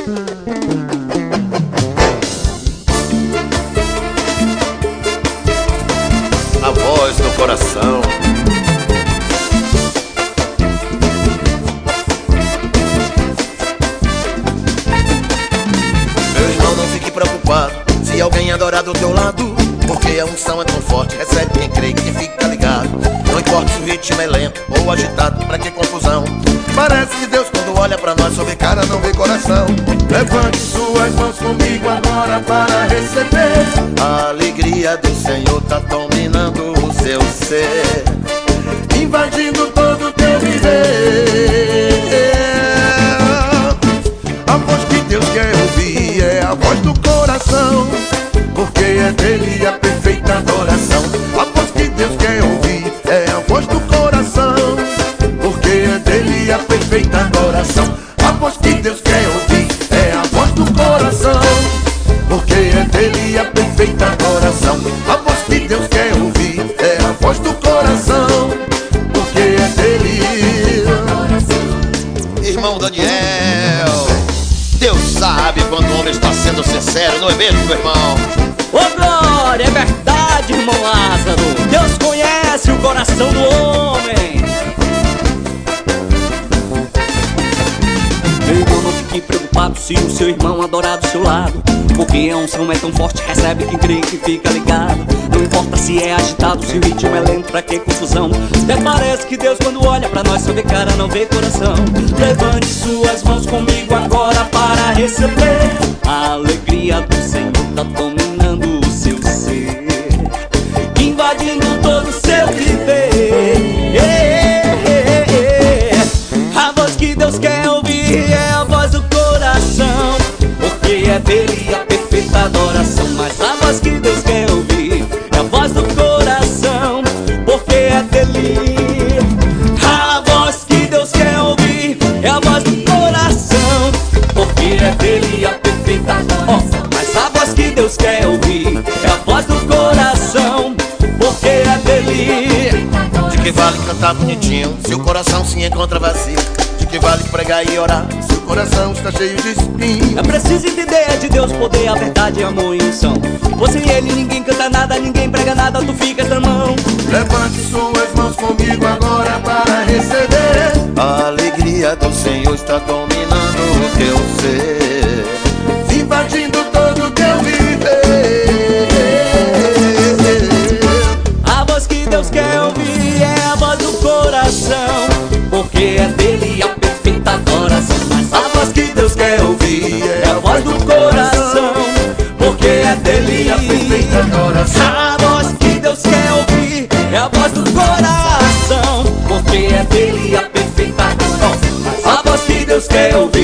A voz do coração. Meu irmão, não fique preocupado se alguém adorar do teu lado. Porque a unção é tão forte, recebe quem crê que fica ligado. Não importa se o ritmo é lento ou agitado, pra que confusão? Parece que Deus quando olha pra nós vê cara, não vê coração. Levante suas mãos comigo agora para receber. A alegria do Senhor tá dominando o seu ser, invadindo todo o teu viver. A voz que Deus quer ouvir é a voz do coração, porque é dele a adoração. A voz que Deus quer ouvir é a voz do coração, porque é dele. Irmão Daniel, Deus sabe quando o homem está sendo sincero, não é mesmo, meu irmão? Ô glória, é verdade, irmão Lázaro. Deus conhece o coração do homem. Preocupado se o seu irmão adorar do seu lado. Porque a unção é tão forte, recebe quem crê que fica ligado. Não importa se é agitado, se o ritmo é lento, pra que confusão? Até parece que Deus, quando olha pra nós, só vê cara, não vê coração. Levante suas mãos comigo agora para receber. A alegria do Senhor tá dominando perfeita adoração. Mas a voz que Deus quer ouvir é a voz do coração, porque é dele. A voz que Deus quer ouvir é a voz do coração, porque é dele a perfeita adoração. Mas a voz que Deus quer ouvir é a voz do coração, porque é dele. De que vale cantar bonitinho se o coração se encontra vazio? Que vale pregar e orar se o coração está cheio de espinho? É preciso entender é de Deus poder, a verdade, amor e unção. Você e ele, ninguém canta nada, ninguém prega nada, tu ficas na mão. Levante suas mãos comigo agora para receber. A alegria do Senhor está dominando Deus quer ouvir.